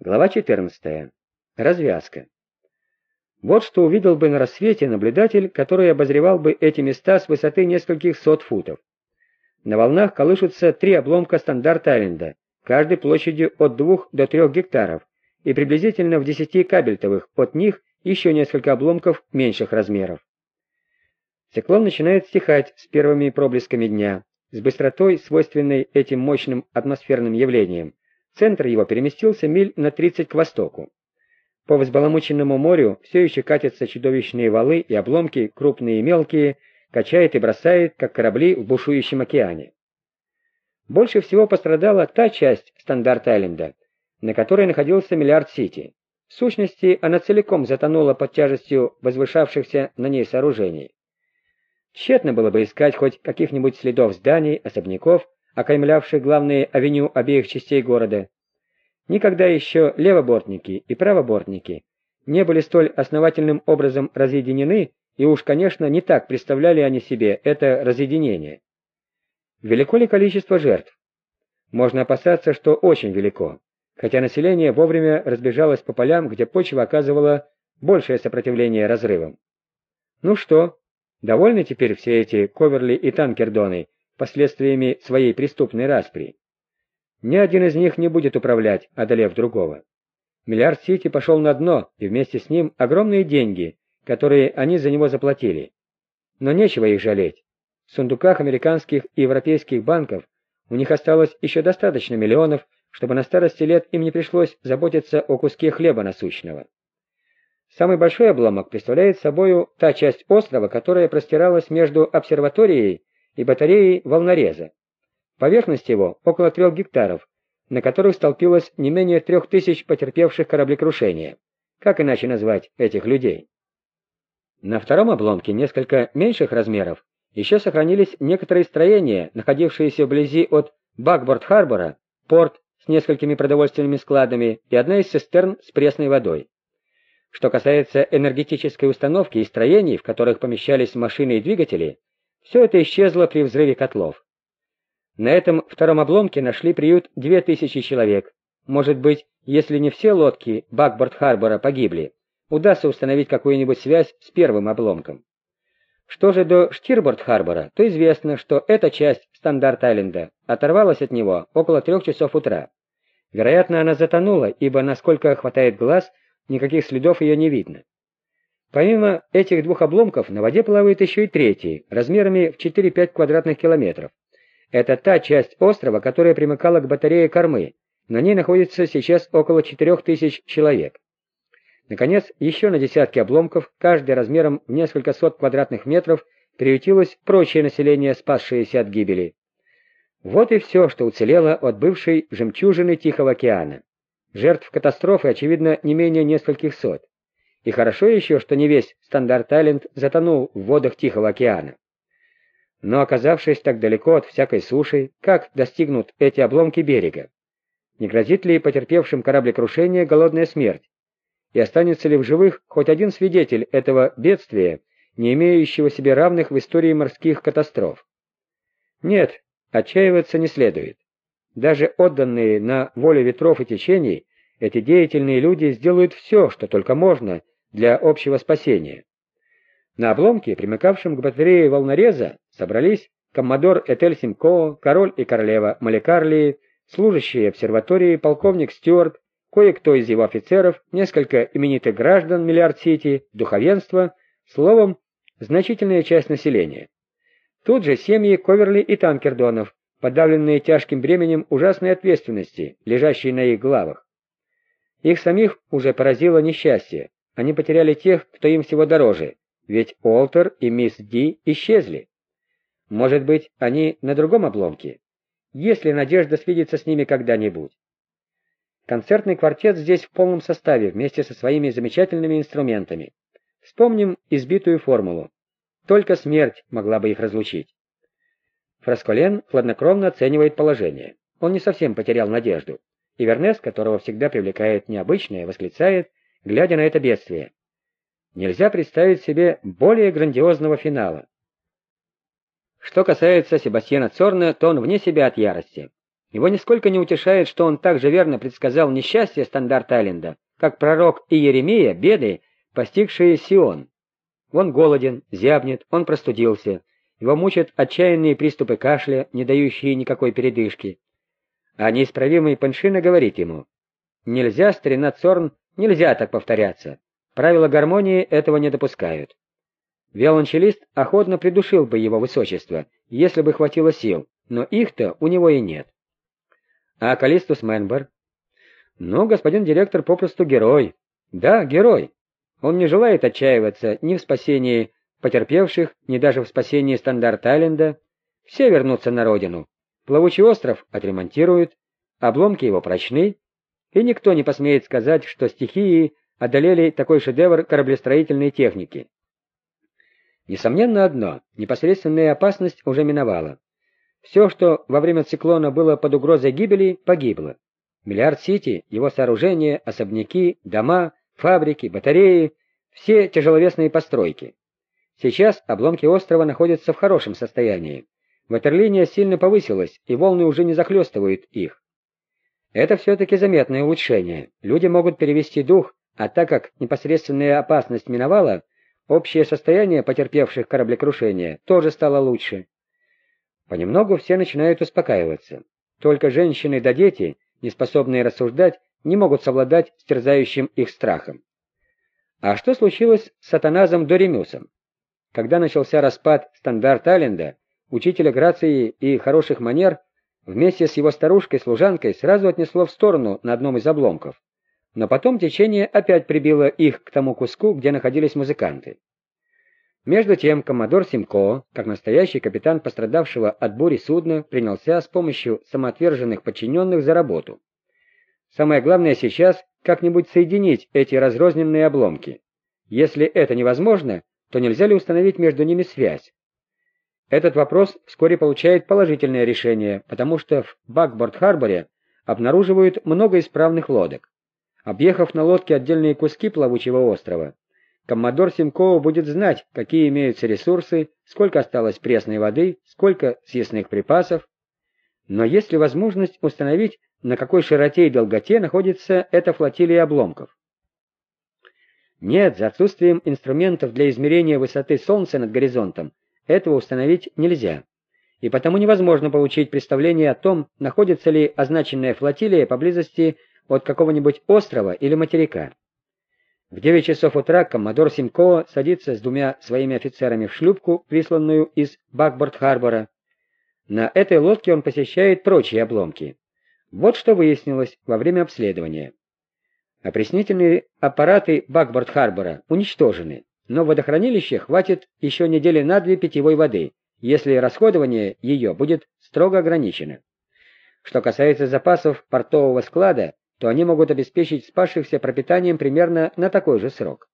Глава 14. Развязка. Вот что увидел бы на рассвете наблюдатель, который обозревал бы эти места с высоты нескольких сот футов. На волнах колышутся три обломка стандарт-айленда, каждый площадью от 2 до 3 гектаров, и приблизительно в 10 кабельтовых, от них еще несколько обломков меньших размеров. Циклон начинает стихать с первыми проблесками дня, с быстротой, свойственной этим мощным атмосферным явлениям, Центр его переместился миль на 30 к востоку. По взбаламученному морю все еще катятся чудовищные валы и обломки, крупные и мелкие, качает и бросает, как корабли в бушующем океане. Больше всего пострадала та часть Стандарт-Айленда, на которой находился Миллиард-Сити. В сущности, она целиком затонула под тяжестью возвышавшихся на ней сооружений. Тщетно было бы искать хоть каких-нибудь следов зданий, особняков, окаймлявших главные авеню обеих частей города. Никогда еще левобортники и правобортники не были столь основательным образом разъединены, и уж, конечно, не так представляли они себе это разъединение. Велико ли количество жертв? Можно опасаться, что очень велико, хотя население вовремя разбежалось по полям, где почва оказывала большее сопротивление разрывам. Ну что, довольны теперь все эти Коверли и Танкердоны, последствиями своей преступной распри. Ни один из них не будет управлять, одолев другого. Миллиард Сити пошел на дно, и вместе с ним огромные деньги, которые они за него заплатили. Но нечего их жалеть. В сундуках американских и европейских банков у них осталось еще достаточно миллионов, чтобы на старости лет им не пришлось заботиться о куске хлеба насущного. Самый большой обломок представляет собою та часть острова, которая простиралась между обсерваторией и батареи волнореза. Поверхность его около трех гектаров, на которых столпилось не менее трех тысяч потерпевших кораблекрушения. Как иначе назвать этих людей? На втором обломке, несколько меньших размеров, еще сохранились некоторые строения, находившиеся вблизи от Бакборд-Харбора, порт с несколькими продовольственными складами и одна из цистерн с пресной водой. Что касается энергетической установки и строений, в которых помещались машины и двигатели, все это исчезло при взрыве котлов. На этом втором обломке нашли приют две тысячи человек. Может быть, если не все лодки Бакборд-Харбора погибли, удастся установить какую-нибудь связь с первым обломком. Что же до Штирборд-Харбора, то известно, что эта часть Стандарт-Айленда оторвалась от него около трех часов утра. Вероятно, она затонула, ибо, насколько хватает глаз, никаких следов ее не видно. Помимо этих двух обломков, на воде плавает еще и третий, размерами в 4-5 квадратных километров. Это та часть острова, которая примыкала к батарее кормы. На ней находится сейчас около 4000 человек. Наконец, еще на десятки обломков, каждый размером в несколько сот квадратных метров, приютилось прочее население, спасшееся от гибели. Вот и все, что уцелело от бывшей жемчужины Тихого океана. Жертв катастрофы, очевидно, не менее нескольких сот. И хорошо еще, что не весь Стандарт-Айленд затонул в водах Тихого океана. Но оказавшись так далеко от всякой суши, как достигнут эти обломки берега? Не грозит ли потерпевшим кораблекрушение голодная смерть? И останется ли в живых хоть один свидетель этого бедствия, не имеющего себе равных в истории морских катастроф? Нет, отчаиваться не следует. Даже отданные на волю ветров и течений, эти деятельные люди сделают все, что только можно для общего спасения. На обломке, примыкавшем к батарее волнореза, собрались коммодор Этель Симко, король и королева Маликарлии, служащие обсерватории, полковник Стюарт, кое-кто из его офицеров, несколько именитых граждан Миллиард-Сити, духовенство, словом, значительная часть населения. Тут же семьи Коверли и Танкердонов, подавленные тяжким бременем ужасной ответственности, лежащей на их главах. Их самих уже поразило несчастье. Они потеряли тех, кто им всего дороже, ведь Уолтер и мисс Ди исчезли. Может быть, они на другом обломке? Есть ли надежда свидеться с ними когда-нибудь? Концертный квартет здесь в полном составе, вместе со своими замечательными инструментами. Вспомним избитую формулу. Только смерть могла бы их разлучить. Фрасколен хладнокровно оценивает положение. Он не совсем потерял надежду. И Вернес, которого всегда привлекает необычное, восклицает, глядя на это бедствие. Нельзя представить себе более грандиозного финала. Что касается Себастьяна Цорна, то он вне себя от ярости. Его нисколько не утешает, что он так же верно предсказал несчастье Стандарт-Айленда, как пророк и Еремия беды, постигшие Сион. Он голоден, зябнет, он простудился, его мучат отчаянные приступы кашля, не дающие никакой передышки. А неисправимый Паншина говорит ему, «Нельзя, старина Цорн, нельзя так повторяться. Правила гармонии этого не допускают». Виолончелист охотно придушил бы его высочество, если бы хватило сил, но их-то у него и нет. А Калистус Мэнбер? Ну, господин директор попросту герой. Да, герой. Он не желает отчаиваться ни в спасении потерпевших, ни даже в спасении Стандарт-Айленда. Все вернутся на родину. Плавучий остров отремонтируют, обломки его прочны, и никто не посмеет сказать, что стихии одолели такой шедевр кораблестроительной техники. Несомненно одно, непосредственная опасность уже миновала. Все, что во время циклона было под угрозой гибели, погибло. Миллиард-Сити, его сооружения, особняки, дома, фабрики, батареи, все тяжеловесные постройки. Сейчас обломки острова находятся в хорошем состоянии. Ватерлиния сильно повысилась, и волны уже не захлестывают их. Это все-таки заметное улучшение. Люди могут перевести дух, а так как непосредственная опасность миновала, общее состояние потерпевших кораблекрушения тоже стало лучше. Понемногу все начинают успокаиваться. Только женщины да дети, не способные рассуждать, не могут совладать с терзающим их страхом. А что случилось с Атаназом Доремюсом? Когда начался распад Стандарт-Айленда, учителя грации и хороших манер вместе с его старушкой-служанкой сразу отнесло в сторону на одном из обломков. Но потом течение опять прибило их к тому куску, где находились музыканты. Между тем коммодор Симко, как настоящий капитан пострадавшего от бури судна, принялся с помощью самоотверженных подчиненных за работу. Самое главное сейчас как-нибудь соединить эти разрозненные обломки. Если это невозможно, то нельзя ли установить между ними связь? Этот вопрос вскоре получает положительное решение, потому что в Бакборд-Харборе обнаруживают много исправных лодок. Объехав на лодке отдельные куски плавучего острова, коммодор Симкова будет знать, какие имеются ресурсы, сколько осталось пресной воды, сколько съестных припасов. Но есть ли возможность установить, на какой широте и долготе находится эта флотилия обломков? Нет, за отсутствием инструментов для измерения высоты Солнца над горизонтом этого установить нельзя. И потому невозможно получить представление о том, находится ли означенная флотилия поблизости от какого-нибудь острова или материка. В 9 часов утра коммодор Симко садится с двумя своими офицерами в шлюпку, присланную из Бакборд-Харбора. На этой лодке он посещает прочие обломки. Вот что выяснилось во время обследования. Опреснительные аппараты Бакборд-Харбора уничтожены, но водохранилище хватит еще недели на две питьевой воды, если расходование ее будет строго ограничено. Что касается запасов портового склада, то они могут обеспечить спасшихся пропитанием примерно на такой же срок.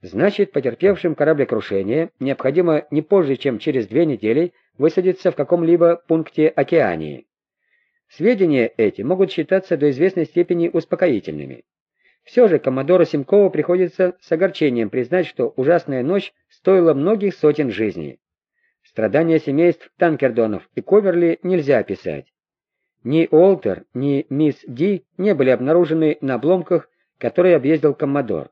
Значит, потерпевшим кораблекрушение необходимо не позже, чем через две недели высадиться в каком-либо пункте Океании. Сведения эти могут считаться до известной степени успокоительными. Все же коммодору Симкову приходится с огорчением признать, что ужасная ночь стоила многих сотен жизней. Страдания семейств Танкердонов и Коверли нельзя описать. Ни Уолтер, ни мисс Ди не были обнаружены на обломках, которые объездил Коммодор.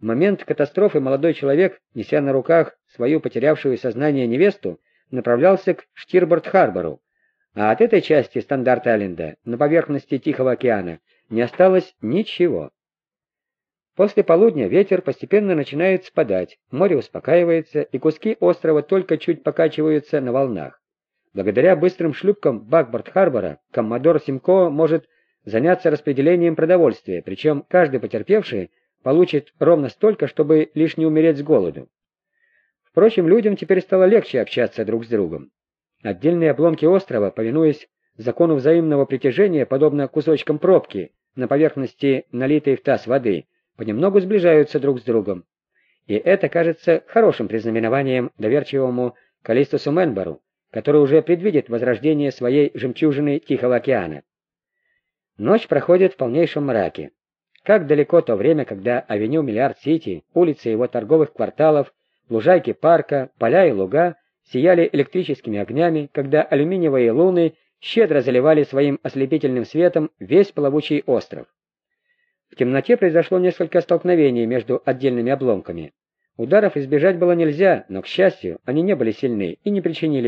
В момент катастрофы молодой человек, неся на руках свою потерявшую сознание невесту, направлялся к Штирборд-Харбору, а от этой части Стандарт-Айленда на поверхности Тихого океана не осталось ничего. После полудня ветер постепенно начинает спадать, море успокаивается, и куски острова только чуть покачиваются на волнах. Благодаря быстрым шлюпкам Бакборд-Харбора коммодор Симко может заняться распределением продовольствия, причем каждый потерпевший получит ровно столько, чтобы лишь не умереть с голоду. Впрочем, людям теперь стало легче общаться друг с другом. Отдельные обломки острова, повинуясь закону взаимного притяжения, подобно кусочкам пробки на поверхности налитой в таз воды, понемногу сближаются друг с другом. И это кажется хорошим признаменованием доверчивому Калистусу Менбару, который уже предвидит возрождение своей жемчужины Тихого океана. Ночь проходит в полнейшем мраке. Как далеко то время, когда авеню Миллиард-Сити, улицы его торговых кварталов, лужайки парка, поля и луга сияли электрическими огнями, когда алюминиевые луны щедро заливали своим ослепительным светом весь плавучий остров. В темноте произошло несколько столкновений между отдельными обломками. Ударов избежать было нельзя, но, к счастью, они не были сильны и не причинили